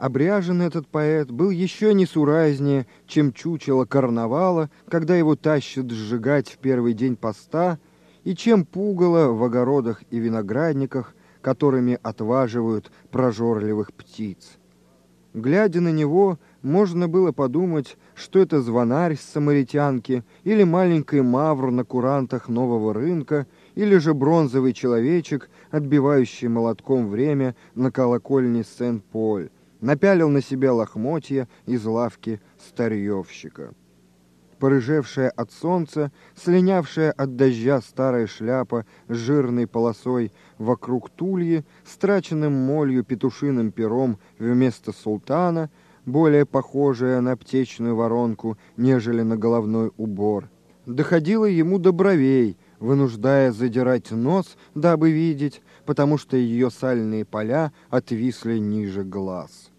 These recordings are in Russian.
Обряжен этот поэт был еще несуразнее, чем чучело карнавала, когда его тащат сжигать в первый день поста, и чем пугало в огородах и виноградниках, которыми отваживают прожорливых птиц. Глядя на него, можно было подумать, что это звонарь с самаритянки или маленький мавр на курантах нового рынка, или же бронзовый человечек, отбивающий молотком время на колокольне Сен-Поль, напялил на себя лохмотья из лавки старьевщика. Порыжевшая от солнца, слинявшая от дождя старая шляпа с жирной полосой вокруг тульи, страченным молью петушиным пером вместо султана, более похожая на птечную воронку, нежели на головной убор, доходила ему до бровей, вынуждая задирать нос, дабы видеть, потому что ее сальные поля отвисли ниже глаз.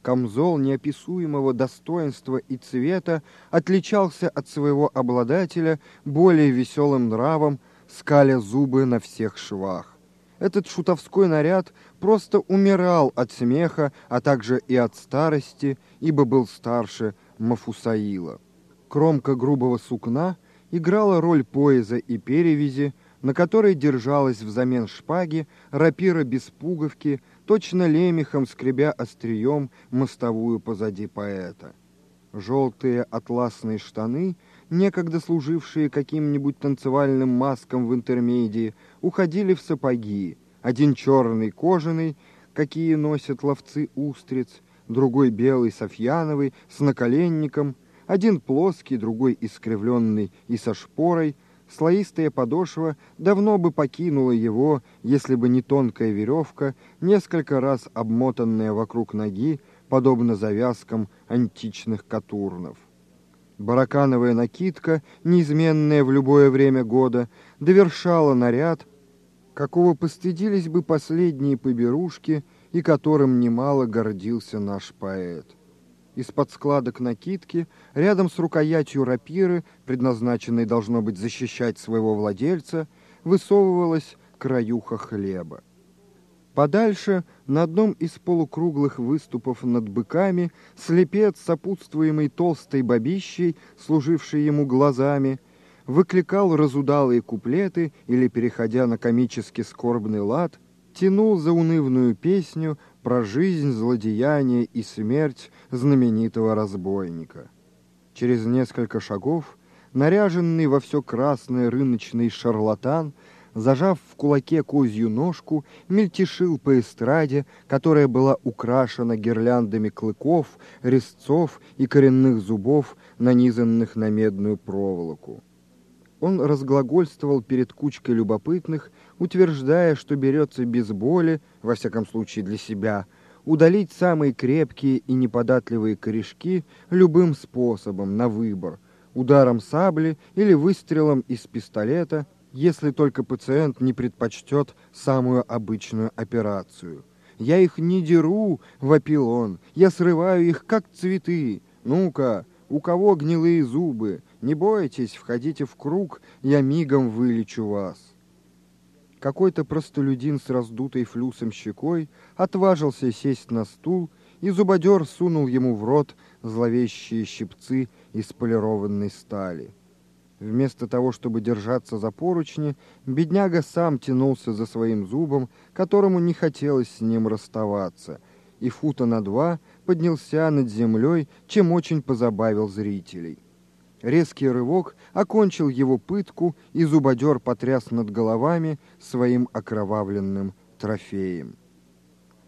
Камзол неописуемого достоинства и цвета отличался от своего обладателя более веселым нравом, скаля зубы на всех швах. Этот шутовской наряд просто умирал от смеха, а также и от старости, ибо был старше Мафусаила. Кромка грубого сукна играла роль пояса и перевязи, на которой держалась взамен шпаги рапира без пуговки, точно лемехом скребя острием мостовую позади поэта. Желтые атласные штаны, некогда служившие каким-нибудь танцевальным маском в интермедии, уходили в сапоги, один черный кожаный, какие носят ловцы устриц, другой белый софьяновый с наколенником, один плоский, другой искривленный и со шпорой — Слоистая подошва давно бы покинула его, если бы не тонкая веревка, несколько раз обмотанная вокруг ноги, подобно завязкам античных катурнов. Баракановая накидка, неизменная в любое время года, довершала наряд, какого постыдились бы последние поберушки и которым немало гордился наш поэт. Из-под складок накидки, рядом с рукоятью рапиры, предназначенной, должно быть, защищать своего владельца, высовывалась краюха хлеба. Подальше, на одном из полукруглых выступов над быками, слепец, сопутствуемый толстой бабищей, служившей ему глазами, выкликал разудалые куплеты или, переходя на комически скорбный лад, тянул заунывную песню про жизнь, злодеяние и смерть знаменитого разбойника. Через несколько шагов, наряженный во все красное рыночный шарлатан, зажав в кулаке козью ножку, мельтешил по эстраде, которая была украшена гирляндами клыков, резцов и коренных зубов, нанизанных на медную проволоку. Он разглагольствовал перед кучкой любопытных, утверждая, что берется без боли, во всяком случае для себя, удалить самые крепкие и неподатливые корешки любым способом, на выбор, ударом сабли или выстрелом из пистолета, если только пациент не предпочтет самую обычную операцию. «Я их не деру», — вопил он, — «я срываю их, как цветы. Ну-ка, у кого гнилые зубы? Не бойтесь, входите в круг, я мигом вылечу вас». Какой-то простолюдин с раздутой флюсом щекой отважился сесть на стул, и зубодер сунул ему в рот зловещие щипцы из полированной стали. Вместо того, чтобы держаться за поручни, бедняга сам тянулся за своим зубом, которому не хотелось с ним расставаться, и фута на два поднялся над землей, чем очень позабавил зрителей. Резкий рывок окончил его пытку, и зубодер потряс над головами своим окровавленным трофеем.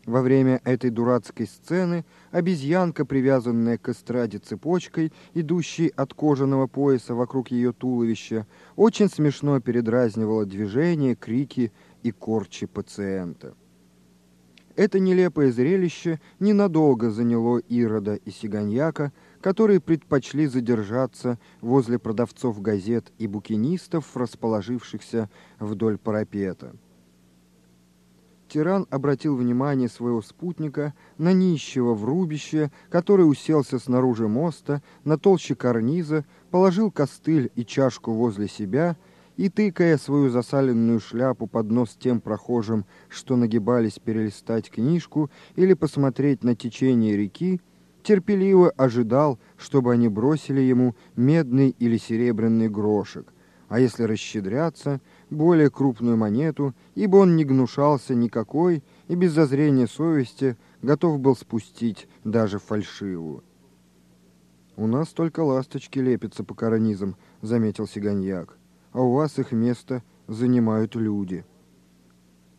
Во время этой дурацкой сцены обезьянка, привязанная к эстраде цепочкой, идущей от кожаного пояса вокруг ее туловища, очень смешно передразнивала движения, крики и корчи пациента. Это нелепое зрелище ненадолго заняло Ирода и Сиганьяка, которые предпочли задержаться возле продавцов газет и букинистов, расположившихся вдоль парапета. Тиран обратил внимание своего спутника на нищего в рубище, который уселся снаружи моста, на толще карниза, положил костыль и чашку возле себя и, тыкая свою засаленную шляпу под нос тем прохожим, что нагибались перелистать книжку или посмотреть на течение реки, терпеливо ожидал, чтобы они бросили ему медный или серебряный грошек, а если расщедряться, более крупную монету, ибо он не гнушался никакой и без зазрения совести готов был спустить даже фальшивую. «У нас только ласточки лепятся по карнизам», — заметил Сиганьяк, «а у вас их место занимают люди».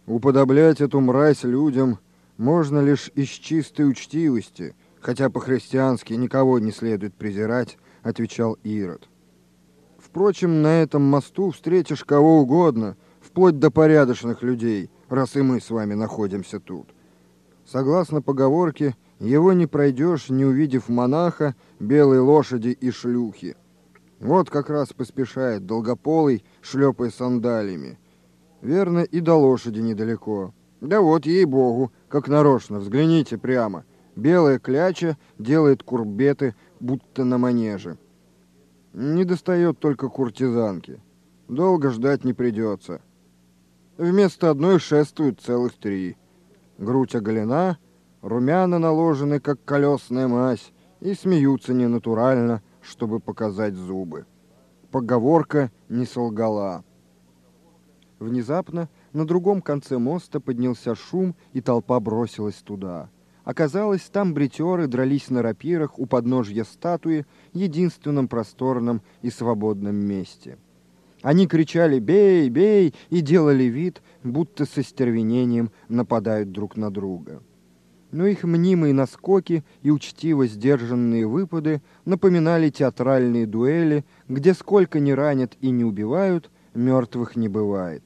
«Уподоблять эту мразь людям можно лишь из чистой учтивости», хотя по-христиански никого не следует презирать, отвечал Ирод. Впрочем, на этом мосту встретишь кого угодно, вплоть до порядочных людей, раз и мы с вами находимся тут. Согласно поговорке, его не пройдешь, не увидев монаха, белой лошади и шлюхи. Вот как раз поспешает долгополый, шлепая сандалиями. Верно, и до лошади недалеко. Да вот, ей-богу, как нарочно, взгляните прямо — Белая кляча делает курбеты, будто на манеже. Не достает только куртизанки. Долго ждать не придется. Вместо одной шествуют целых три. Грудь оголена, румяна наложены, как колесная мазь, и смеются ненатурально, чтобы показать зубы. Поговорка не солгала. Внезапно на другом конце моста поднялся шум, и толпа бросилась туда — Оказалось, там бритеры дрались на рапирах у подножья статуи, единственном просторном и свободном месте. Они кричали «Бей! Бей!» и делали вид, будто со стервенением нападают друг на друга. Но их мнимые наскоки и учтиво сдержанные выпады напоминали театральные дуэли, где сколько не ранят и не убивают, мертвых не бывает.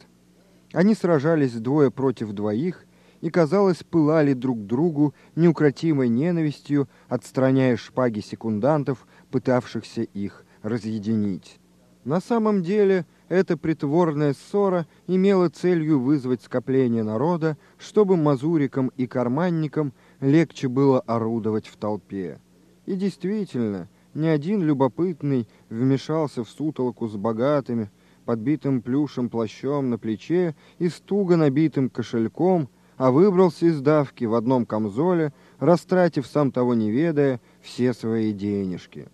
Они сражались двое против двоих, и, казалось, пылали друг другу неукротимой ненавистью, отстраняя шпаги секундантов, пытавшихся их разъединить. На самом деле, эта притворная ссора имела целью вызвать скопление народа, чтобы мазурикам и карманникам легче было орудовать в толпе. И действительно, ни один любопытный вмешался в сутолоку с богатыми, подбитым плюшем плащом на плече и с набитым кошельком, а выбрался из давки в одном камзоле, растратив, сам того не ведая, все свои денежки.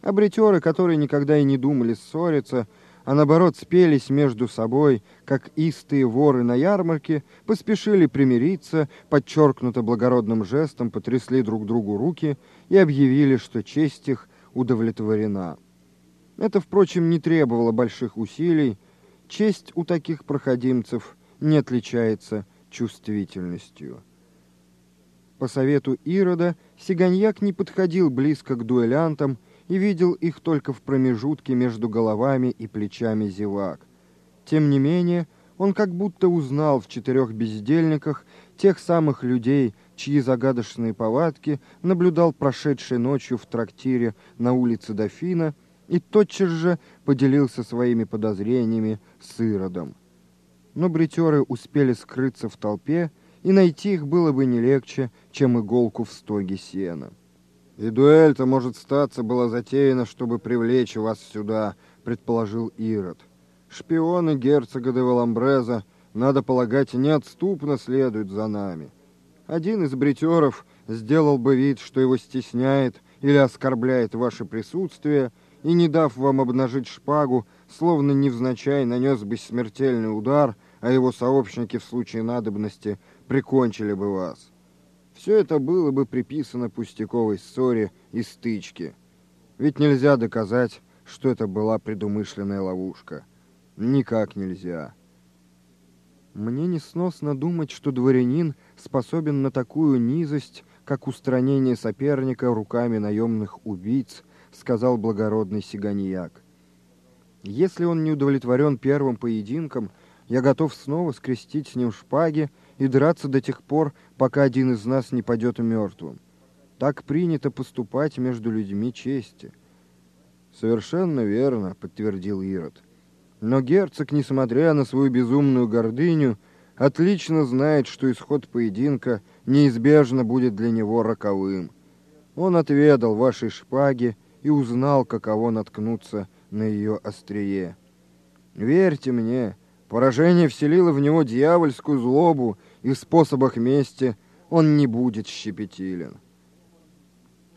Абритеры, которые никогда и не думали ссориться, а наоборот спелись между собой, как истые воры на ярмарке, поспешили примириться, подчеркнуто благородным жестом потрясли друг другу руки и объявили, что честь их удовлетворена. Это, впрочем, не требовало больших усилий. Честь у таких проходимцев не отличается чувствительностью. По совету Ирода Сиганьяк не подходил близко к дуэлянтам и видел их только в промежутке между головами и плечами зевак. Тем не менее, он как будто узнал в четырех бездельниках тех самых людей, чьи загадочные повадки наблюдал прошедшей ночью в трактире на улице Дофина и тотчас же поделился своими подозрениями с Иродом но бритеры успели скрыться в толпе, и найти их было бы не легче, чем иголку в стоге сена. «И дуэль-то, может, статься, была затеяна, чтобы привлечь вас сюда», — предположил Ирод. «Шпионы герцога де Валамбреза, надо полагать, неотступно следуют за нами. Один из бритеров сделал бы вид, что его стесняет или оскорбляет ваше присутствие, и, не дав вам обнажить шпагу, словно невзначай нанес бы смертельный удар — а его сообщники в случае надобности прикончили бы вас. Все это было бы приписано пустяковой ссоре и стычке. Ведь нельзя доказать, что это была предумышленная ловушка. Никак нельзя. Мне несносно думать, что дворянин способен на такую низость, как устранение соперника руками наемных убийц, сказал благородный Сиганьяк. Если он не удовлетворен первым поединком, я готов снова скрестить с ним шпаги и драться до тех пор, пока один из нас не падет мертвым. Так принято поступать между людьми чести. Совершенно верно, подтвердил Ирод. Но герцог, несмотря на свою безумную гордыню, отлично знает, что исход поединка неизбежно будет для него роковым. Он отведал вашей шпаги и узнал, каково наткнуться на ее острие. Верьте мне, поражение вселило в него дьявольскую злобу, и в способах мести он не будет щепетилен.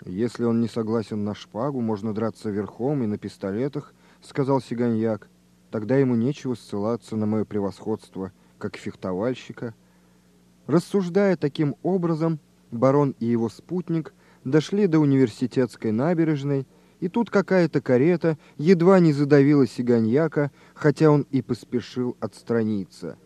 Если он не согласен на шпагу, можно драться верхом и на пистолетах, сказал Сиганьяк. Тогда ему нечего ссылаться на мое превосходство, как фехтовальщика. Рассуждая таким образом, барон и его спутник дошли до университетской набережной, и тут какая-то карета едва не задавила сиганьяка, хотя он и поспешил отстраниться.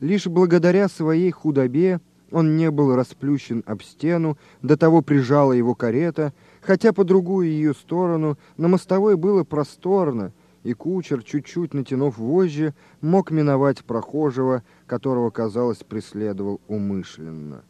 Лишь благодаря своей худобе он не был расплющен об стену, до того прижала его карета, хотя по другую ее сторону на мостовой было просторно, и кучер, чуть-чуть натянув вожжи, мог миновать прохожего, которого, казалось, преследовал умышленно.